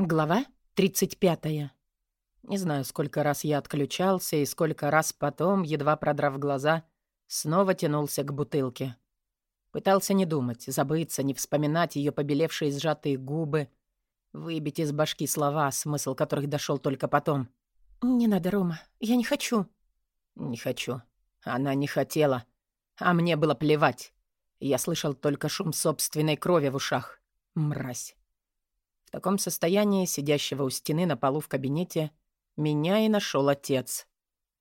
Глава 35. Не знаю, сколько раз я отключался и сколько раз потом, едва продрав глаза, снова тянулся к бутылке. Пытался не думать, забыться, не вспоминать ее побелевшие сжатые губы, выбить из башки слова, смысл которых дошел только потом. «Не надо, Рома, я не хочу». «Не хочу. Она не хотела. А мне было плевать. Я слышал только шум собственной крови в ушах. Мразь. В таком состоянии, сидящего у стены на полу в кабинете, меня и нашел отец.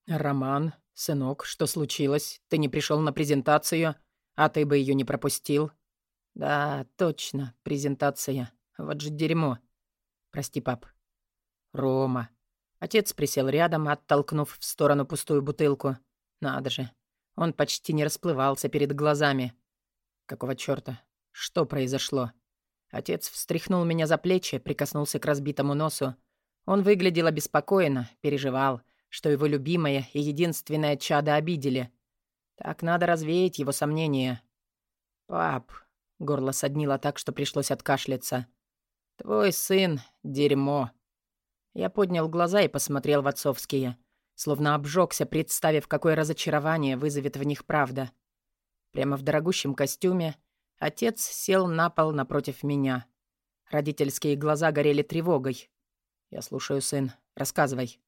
«Роман, сынок, что случилось? Ты не пришел на презентацию, а ты бы ее не пропустил?» «Да, точно, презентация. Вот же дерьмо. Прости, пап». «Рома». Отец присел рядом, оттолкнув в сторону пустую бутылку. «Надо же. Он почти не расплывался перед глазами. Какого чёрта? Что произошло?» Отец встряхнул меня за плечи, прикоснулся к разбитому носу. Он выглядел обеспокоенно, переживал, что его любимое и единственное чадо обидели. Так надо развеять его сомнения. «Пап», — горло соднило так, что пришлось откашляться, — «твой сын — дерьмо». Я поднял глаза и посмотрел в отцовские, словно обжегся, представив, какое разочарование вызовет в них правда. Прямо в дорогущем костюме — Отец сел на пол напротив меня. Родительские глаза горели тревогой. «Я слушаю, сын. Рассказывай».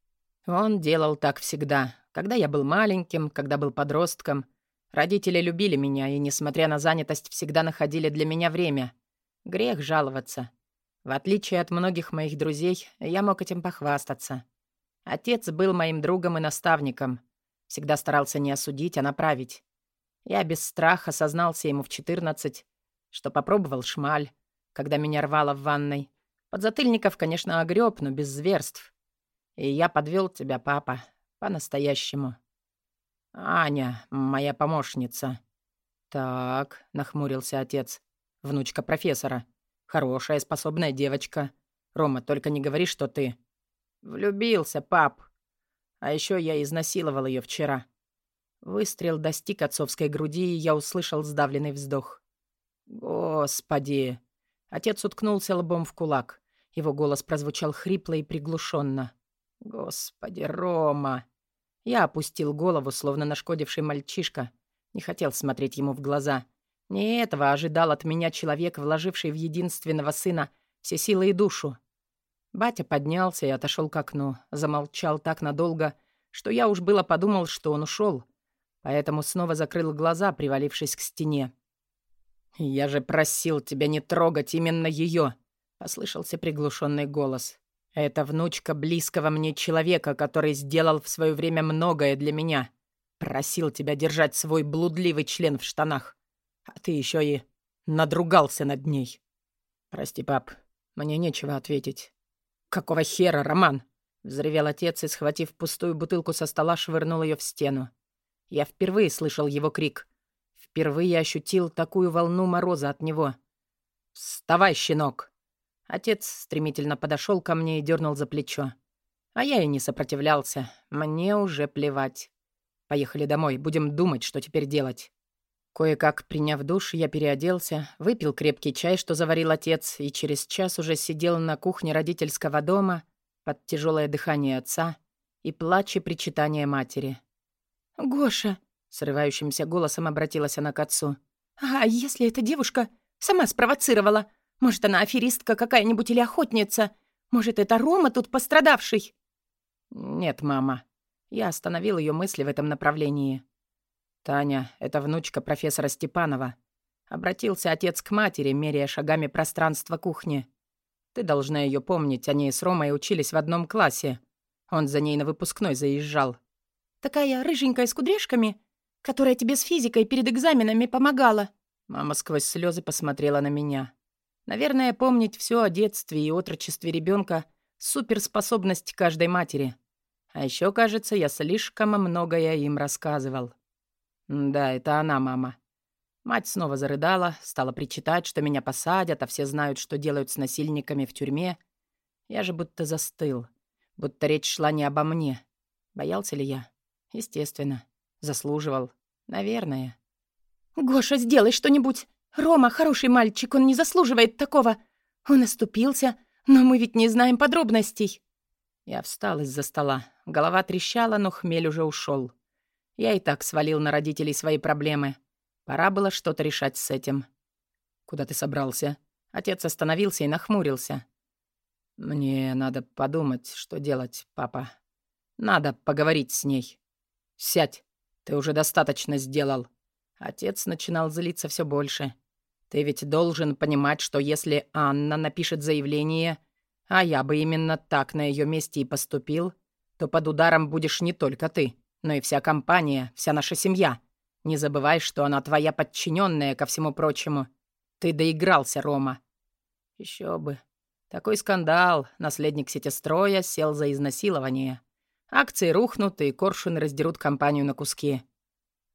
Он делал так всегда. Когда я был маленьким, когда был подростком. Родители любили меня и, несмотря на занятость, всегда находили для меня время. Грех жаловаться. В отличие от многих моих друзей, я мог этим похвастаться. Отец был моим другом и наставником. Всегда старался не осудить, а направить. Я без страха сознался ему в 14, что попробовал шмаль, когда меня рвало в ванной. Подзатыльников, конечно, огреб, но без зверств. И я подвел тебя, папа, по-настоящему. Аня, моя помощница. Так, нахмурился отец. Внучка профессора. Хорошая, способная девочка. Рома, только не говори, что ты... Влюбился, пап. А еще я изнасиловал ее вчера. Выстрел достиг отцовской груди, и я услышал сдавленный вздох. «Господи!» Отец уткнулся лбом в кулак. Его голос прозвучал хрипло и приглушенно. «Господи, Рома!» Я опустил голову, словно нашкодивший мальчишка. Не хотел смотреть ему в глаза. Не этого ожидал от меня человек, вложивший в единственного сына все силы и душу. Батя поднялся и отошел к окну. Замолчал так надолго, что я уж было подумал, что он ушел поэтому снова закрыл глаза, привалившись к стене. «Я же просил тебя не трогать именно ее!» — послышался приглушенный голос. «Это внучка близкого мне человека, который сделал в свое время многое для меня. Просил тебя держать свой блудливый член в штанах. А ты еще и надругался над ней. Прости, пап, мне нечего ответить». «Какого хера, Роман?» — взревел отец и, схватив пустую бутылку со стола, швырнул ее в стену. Я впервые слышал его крик. Впервые ощутил такую волну мороза от него. «Вставай, щенок!» Отец стремительно подошел ко мне и дернул за плечо. А я и не сопротивлялся. Мне уже плевать. Поехали домой, будем думать, что теперь делать. Кое-как, приняв душ, я переоделся, выпил крепкий чай, что заварил отец, и через час уже сидел на кухне родительского дома под тяжелое дыхание отца и плач и причитание матери. «Гоша!» — срывающимся голосом обратилась она к отцу. «А если эта девушка сама спровоцировала? Может, она аферистка какая-нибудь или охотница? Может, это Рома тут пострадавший?» «Нет, мама». Я остановил ее мысли в этом направлении. «Таня — это внучка профессора Степанова». Обратился отец к матери, меряя шагами пространство кухни. «Ты должна ее помнить, они с Ромой учились в одном классе. Он за ней на выпускной заезжал». Такая рыженькая с кудряшками, которая тебе с физикой перед экзаменами помогала». Мама сквозь слезы посмотрела на меня. Наверное, помнить все о детстве и отрочестве ребенка суперспособность каждой матери. А еще, кажется, я слишком многое им рассказывал. Да, это она, мама. Мать снова зарыдала, стала причитать, что меня посадят, а все знают, что делают с насильниками в тюрьме. Я же будто застыл, будто речь шла не обо мне. Боялся ли я? Естественно. Заслуживал. Наверное. «Гоша, сделай что-нибудь! Рома хороший мальчик, он не заслуживает такого! Он оступился, Но мы ведь не знаем подробностей». Я встал из-за стола. Голова трещала, но хмель уже ушел. Я и так свалил на родителей свои проблемы. Пора было что-то решать с этим. «Куда ты собрался?» Отец остановился и нахмурился. «Мне надо подумать, что делать, папа. Надо поговорить с ней. Сядь, ты уже достаточно сделал». Отец начинал злиться все больше. «Ты ведь должен понимать, что если Анна напишет заявление, а я бы именно так на ее месте и поступил, то под ударом будешь не только ты, но и вся компания, вся наша семья. Не забывай, что она твоя подчиненная ко всему прочему. Ты доигрался, Рома». Еще бы. Такой скандал. Наследник сетестроя сел за изнасилование. Акции рухнут, и коршуны раздерут компанию на куски.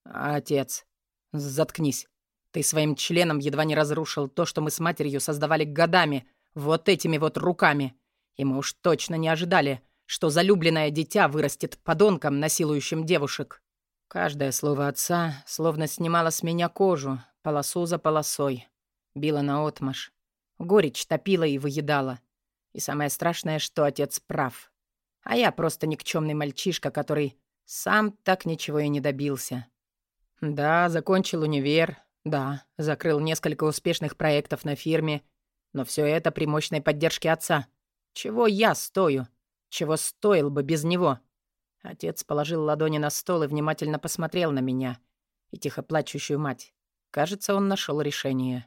Отец, заткнись. Ты своим членом едва не разрушил то, что мы с матерью создавали годами, вот этими вот руками. И мы уж точно не ожидали, что залюбленное дитя вырастет подонком, насилующим девушек. Каждое слово отца словно снимало с меня кожу, полосу за полосой. Било наотмашь. Горечь топила и выедала. И самое страшное, что отец прав. А я просто никчемный мальчишка, который сам так ничего и не добился. Да, закончил универ, да, закрыл несколько успешных проектов на фирме, но все это при мощной поддержке отца. Чего я стою? Чего стоил бы без него? Отец положил ладони на стол и внимательно посмотрел на меня и тихо плачущую мать. Кажется, он нашел решение.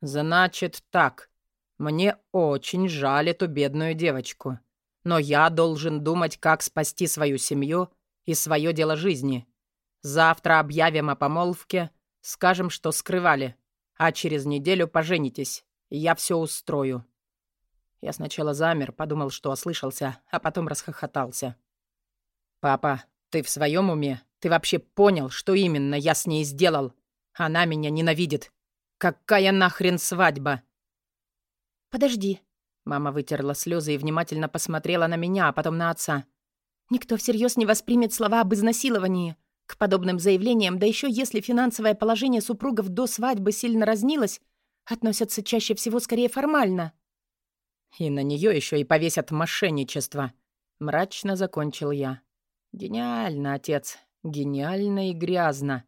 «Значит так. Мне очень жаль эту бедную девочку. Но я должен думать, как спасти свою семью и свое дело жизни. Завтра объявим о помолвке, скажем, что скрывали, а через неделю поженитесь. Я все устрою». Я сначала замер, подумал, что ослышался, а потом расхохотался. «Папа, ты в своем уме? Ты вообще понял, что именно я с ней сделал? Она меня ненавидит. Какая нахрен свадьба?» «Подожди». Мама вытерла слезы и внимательно посмотрела на меня, а потом на отца. «Никто всерьез не воспримет слова об изнасиловании. К подобным заявлениям, да еще если финансовое положение супругов до свадьбы сильно разнилось, относятся чаще всего скорее формально». «И на нее еще и повесят мошенничество», — мрачно закончил я. «Гениально, отец, гениально и грязно.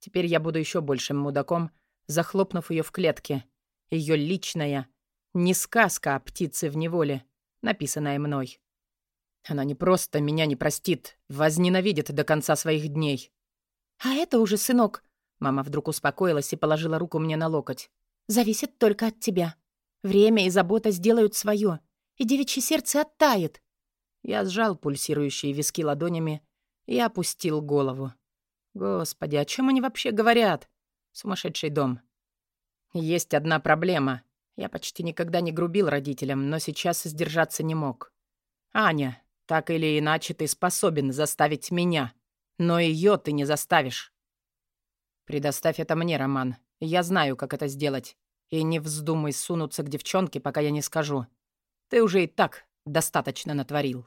Теперь я буду еще большим мудаком, захлопнув ее в клетке. Ее личная. Не сказка, а птицы в неволе, написанная мной. Она не просто меня не простит, возненавидит до конца своих дней. «А это уже, сынок...» Мама вдруг успокоилась и положила руку мне на локоть. «Зависит только от тебя. Время и забота сделают свое, и девичье сердце оттает». Я сжал пульсирующие виски ладонями и опустил голову. Господи, о чем они вообще говорят? Сумасшедший дом. Есть одна проблема. Я почти никогда не грубил родителям, но сейчас сдержаться не мог. Аня, так или иначе ты способен заставить меня, но ее ты не заставишь. Предоставь это мне, Роман. Я знаю, как это сделать. И не вздумай сунуться к девчонке, пока я не скажу. Ты уже и так достаточно натворил.